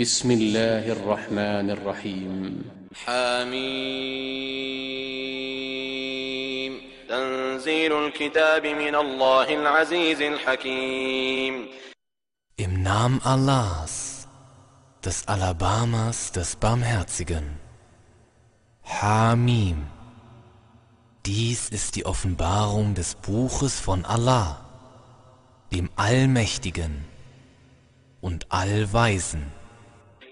بسم الله الرحمن الرحيم حميم تنزيل الكتاب من الله العزيز الحكيم Im Namen Allahs, des Alabamas, des Barmherzigen. Hamim. Dies ist die Offenbarung des Buches von Allah, dem Allmächtigen und Allweisen.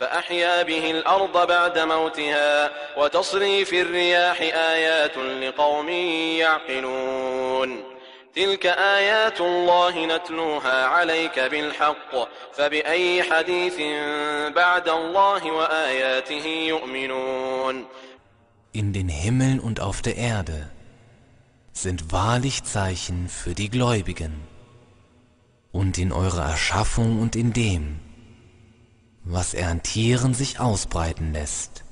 فأحيا به الأرض بعد موتها وتصريف الرياح آيات لقوم يعقلون تلك آيات الله نتلوها عليك بالحق فبأي حديث بعد الله وآياته يؤمنون In den Himmeln und auf der Erde sind wahrlich Zeichen für die Gläubigen. Und in eurer Erschaffung und in dem, was er an Tieren sich ausbreiten lässt,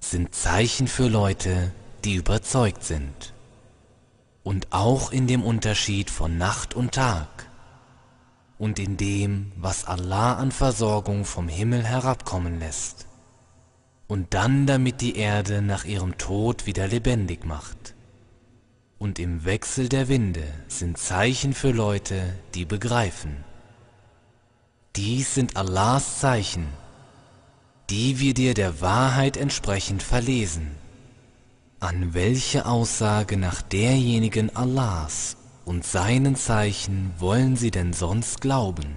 sind Zeichen für Leute, die überzeugt sind. Und auch in dem Unterschied von Nacht und Tag und in dem, was Allah an Versorgung vom Himmel herabkommen lässt und dann damit die Erde nach ihrem Tod wieder lebendig macht. Und im Wechsel der Winde sind Zeichen für Leute, die begreifen. Dies sind Allahs Zeichen, die wir dir der Wahrheit entsprechend verlesen. An welche Aussage nach derjenigen Allahs und seinen Zeichen wollen sie denn sonst glauben?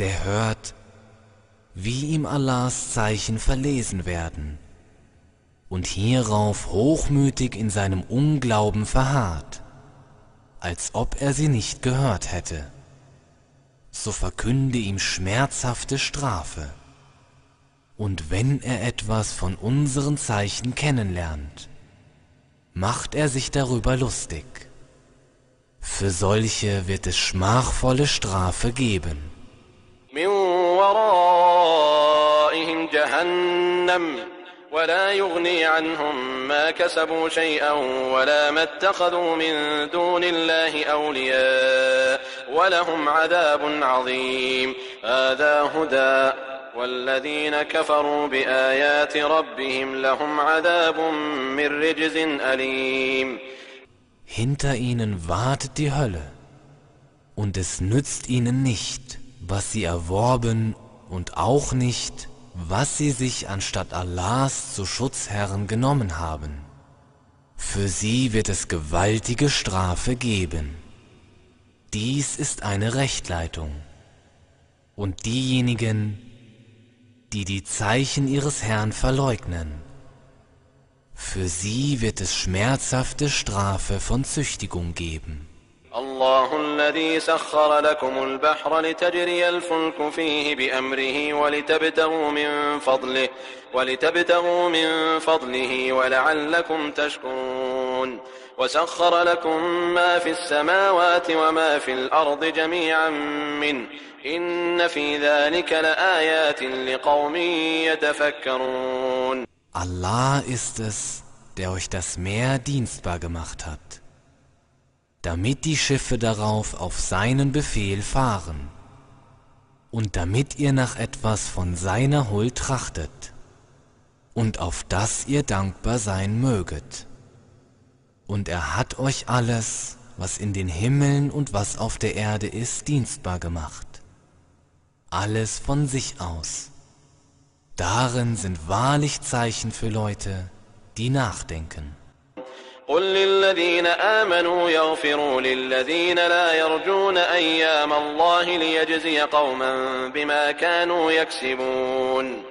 der hört, wie ihm Allahs Zeichen verlesen werden und hierauf hochmütig in seinem Unglauben verharrt, als ob er sie nicht gehört hätte. So verkünde ihm schmerzhafte Strafe. Und wenn er etwas von unseren Zeichen kennenlernt, macht er sich darüber lustig. Für solche wird es schmachvolle Strafe geben. جهنم ولا يغني عنهم ما كسبوا شيئا ولا ما اتخذوا من دون الله أولياء ولهم عذاب عظيم. هذا هدى والذين كفروا بآيات ربهم لهم عذاب من رجز أليم. Hinter ihnen wartet die Hölle, und es nützt ihnen nicht, was sie erworben, und auch nicht, was sie sich anstatt Allahs zu Schutzherren genommen haben. Für sie wird es gewaltige Strafe geben. Dies ist eine Rechtleitung. Und diejenigen, die die Zeichen ihres Herrn verleugnen, für sie wird es schmerzhafte Strafe von Züchtigung geben. الله الذي سخر لكم البحر لتجري الفلك فيه بأمره ولتبتغوا من فضله ولتبتغوا من فضله ولعلكم تشكرون. وسخر لكم ما في السماوات وما في الأرض جميعا منه إن في ذلك لآيات لقوم يتفكرون. Allah ist es, der euch das Meer dienstbar gemacht hat, damit die Schiffe darauf auf seinen Befehl fahren und damit ihr nach etwas von seiner Huld trachtet und auf das ihr dankbar sein möget. Und er hat euch alles, was in den Himmeln und was auf der Erde ist, dienstbar gemacht. Alles von sich aus. Darin sind wahrlich Zeichen für Leute, die nachdenken. قل الذين آمنوا يغفروا للذين لا يرجون أيام الله ليجزي قوما بما كانوا يكسبون.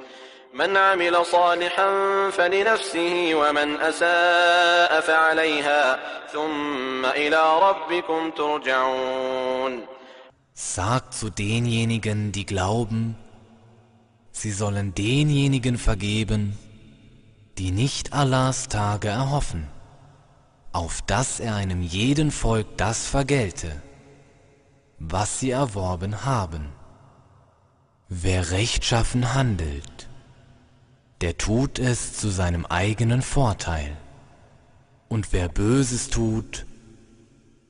من عمل صالحا فلنفسه ومن أساء فعليها ثم إلى ربكم ترجعون. Sagt zu denjenigen, die glauben, sie sollen denjenigen vergeben, die nicht Allahs Tage erhoffen, auf dass er einem jeden Volk das vergelte, was sie erworben haben. Wer rechtschaffen handelt, der tut es zu seinem eigenen Vorteil, und wer Böses tut,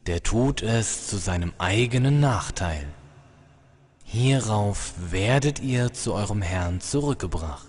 der tut es zu seinem eigenen Nachteil. Hierauf werdet ihr zu eurem Herrn zurückgebracht.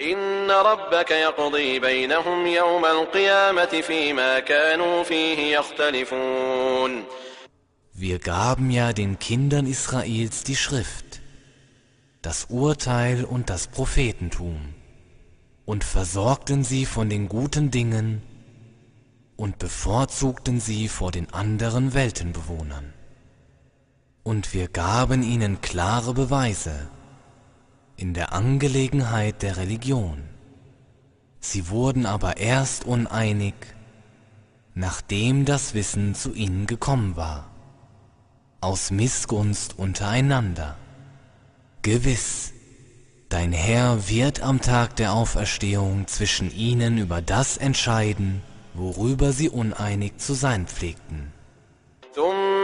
إن ربك يقضي بينهم يوم القيامة فيما كانوا فيه يختلفون Wir gaben ja den Kindern Israels die Schrift, das Urteil und das Prophetentum und versorgten sie von den guten Dingen und bevorzugten sie vor den anderen Weltenbewohnern. Und wir gaben ihnen klare Beweise in der Angelegenheit der Religion. Sie wurden aber erst uneinig, nachdem das Wissen zu ihnen gekommen war, aus Missgunst untereinander. Gewiss, dein Herr wird am Tag der Auferstehung zwischen ihnen über das entscheiden, worüber sie uneinig zu sein pflegten.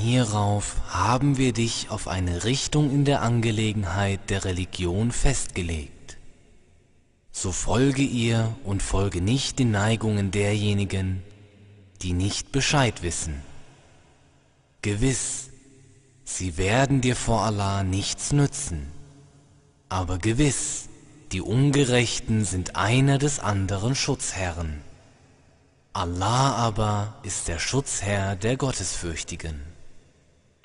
Hierauf haben wir dich auf eine Richtung in der Angelegenheit der Religion festgelegt. So folge ihr und folge nicht den Neigungen derjenigen, die nicht Bescheid wissen. Gewiss, sie werden dir vor Allah nichts nützen, aber gewiss, die Ungerechten sind einer des anderen Schutzherren. Allah aber ist der Schutzherr der Gottesfürchtigen.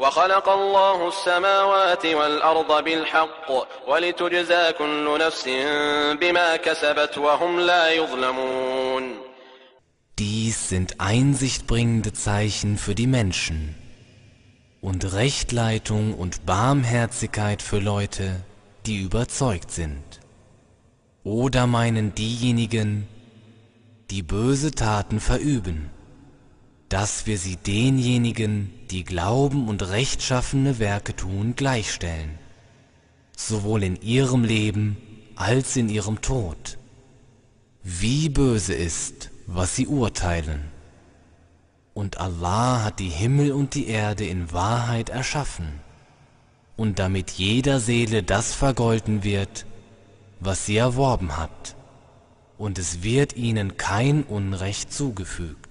وخلق الله السماوات والأرض بالحق ولتجزى كل نفس بما كسبت وهم لا يظلمون Dies sind einsichtbringende Zeichen für die Menschen und Rechtleitung und Barmherzigkeit für Leute, die überzeugt sind. Oder meinen diejenigen, die böse Taten verüben, dass wir sie denjenigen, die glauben und rechtschaffene Werke tun, gleichstellen, sowohl in ihrem Leben als in ihrem Tod. Wie böse ist, was sie urteilen. Und Allah hat die Himmel und die Erde in Wahrheit erschaffen, und damit jeder Seele das vergolten wird, was sie erworben hat, und es wird ihnen kein Unrecht zugefügt.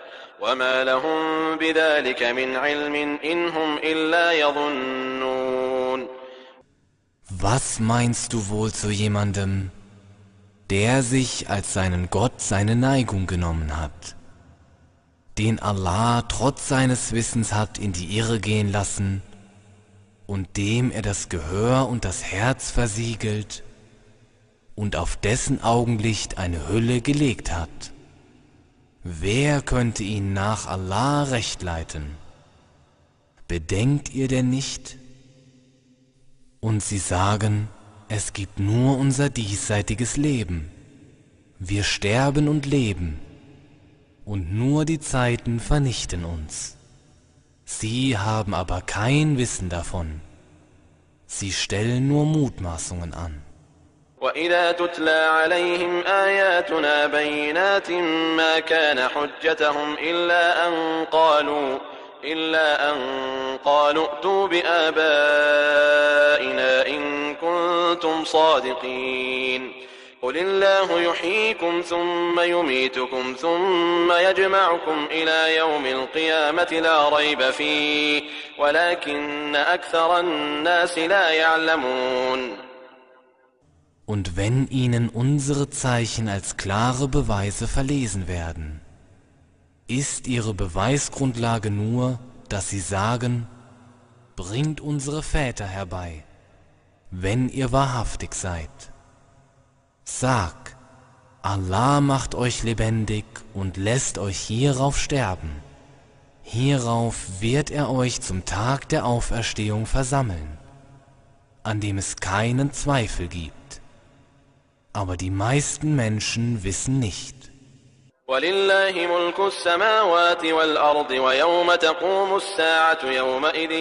وما لهم بذلك من علم إن هم إلا يظنون Was meinst du wohl zu jemandem, der sich als seinen Gott seine Neigung genommen hat, den Allah trotz seines Wissens hat in die Irre gehen lassen und dem er das Gehör und das Herz versiegelt und auf dessen Augenlicht eine Hülle gelegt hat? Wer könnte ihn nach Allah recht leiten? Bedenkt ihr denn nicht? Und sie sagen, es gibt nur unser diesseitiges Leben. Wir sterben und leben, und nur die Zeiten vernichten uns. Sie haben aber kein Wissen davon. Sie stellen nur Mutmaßungen an. وإذا تتلى عليهم آياتنا بينات ما كان حجتهم إلا أن قالوا إلا أن قالوا ائتوا بآبائنا إن كنتم صادقين قل الله يحييكم ثم يميتكم ثم يجمعكم إلى يوم القيامة لا ريب فيه ولكن أكثر الناس لا يعلمون Und wenn ihnen unsere Zeichen als klare Beweise verlesen werden, ist ihre Beweisgrundlage nur, dass sie sagen, bringt unsere Väter herbei, wenn ihr wahrhaftig seid. Sag, Allah macht euch lebendig und lässt euch hierauf sterben. Hierauf wird er euch zum Tag der Auferstehung versammeln, an dem es keinen Zweifel gibt. Aber die meisten Menschen wissen nicht. ولله ملك السماوات والأرض ويوم تقوم الساعة يومئذ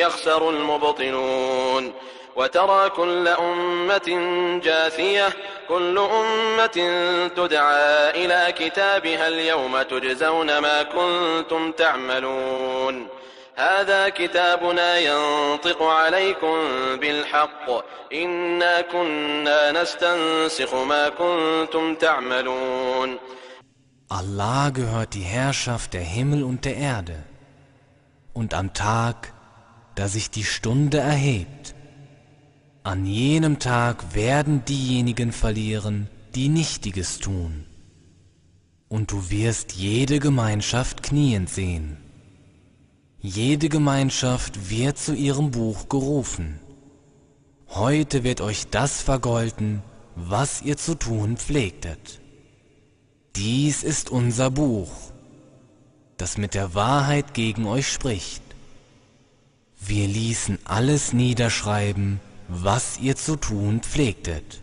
يخسر المبطلون وترى كل أمة جاثية كل أمة تدعى إلى كتابها اليوم تجزون ما كنتم تعملون هذا كتابنا ينطق عليكم بالحق إنا كنا نستنسخ ما كنتم تعملون Allah gehört die Herrschaft der Himmel und der Erde. Und am Tag, da sich die Stunde erhebt, an jenem Tag werden diejenigen verlieren, die Nichtiges tun. Und du wirst jede Gemeinschaft kniend sehen. Jede Gemeinschaft wird zu ihrem Buch gerufen. Heute wird euch das vergolten, was ihr zu tun pflegtet. Dies ist unser Buch, das mit der Wahrheit gegen euch spricht. Wir ließen alles niederschreiben, was ihr zu tun pflegtet.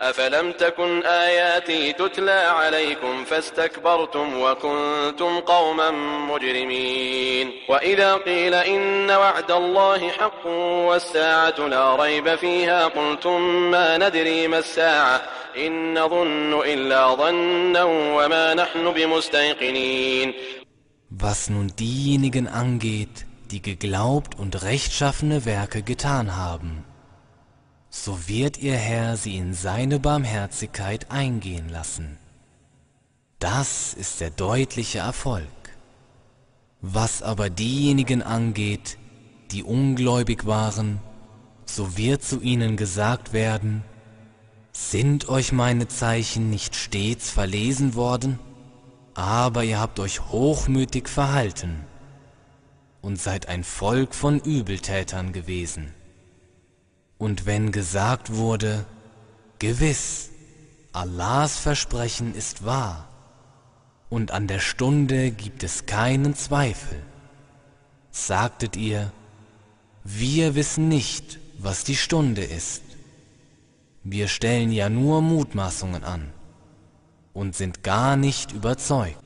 أفلم تكن آياتي تتلى عليكم فاستكبرتم وكنتم قوما مجرمين وإذا قيل إن وعد الله حق والساعة لا ريب فيها قلتم ما ندري ما الساعة إن نظن إلا ظنا وما نحن بمستيقنين Was nun diejenigen angeht, die geglaubt und rechtschaffene Werke getan haben, so wird ihr Herr sie in seine Barmherzigkeit eingehen lassen. Das ist der deutliche Erfolg. Was aber diejenigen angeht, die ungläubig waren, so wird zu ihnen gesagt werden, sind euch meine Zeichen nicht stets verlesen worden? Aber ihr habt euch hochmütig verhalten und seid ein Volk von Übeltätern gewesen. Und wenn gesagt wurde, gewiss, Allahs Versprechen ist wahr, und an der Stunde gibt es keinen Zweifel, sagtet ihr, wir wissen nicht, was die Stunde ist. Wir stellen ja nur Mutmaßungen an und sind gar nicht überzeugt.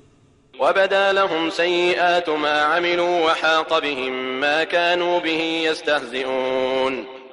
وبدا لهم سيئات ما عملوا وحاق بهم ما كانوا به يستهزئون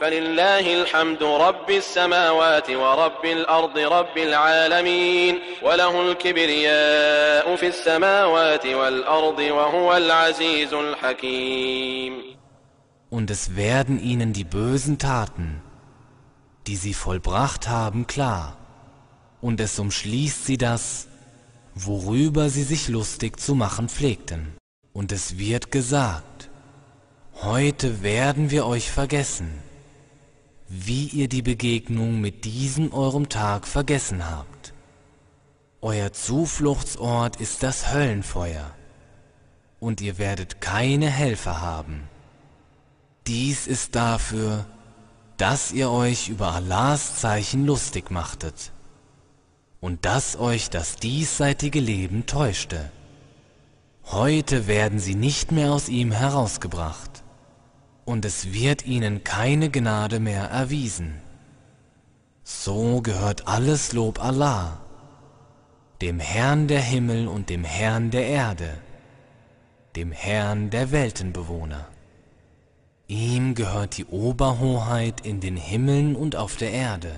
فلله الحمد رب السماوات ورب الأرض رب العالمين وله الكبرياء في السماوات والأرض وهو العزيز الحكيم Und es werden ihnen die bösen Taten, die sie vollbracht haben, klar, und es umschließt sie das, worüber sie sich lustig zu machen pflegten. Und es wird gesagt, heute werden wir euch vergessen, wie ihr die Begegnung mit diesem eurem Tag vergessen habt. Euer Zufluchtsort ist das Höllenfeuer, und ihr werdet keine Helfer haben. Dies ist dafür, dass ihr euch über Allahs Zeichen lustig machtet und dass euch das diesseitige Leben täuschte. Heute werden sie nicht mehr aus ihm herausgebracht, und es wird ihnen keine Gnade mehr erwiesen. So gehört alles Lob Allah, dem Herrn der Himmel und dem Herrn der Erde, dem Herrn der Weltenbewohner. Ihm gehört die Oberhoheit in den Himmeln und auf der Erde,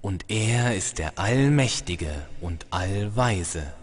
und er ist der Allmächtige und Allweise.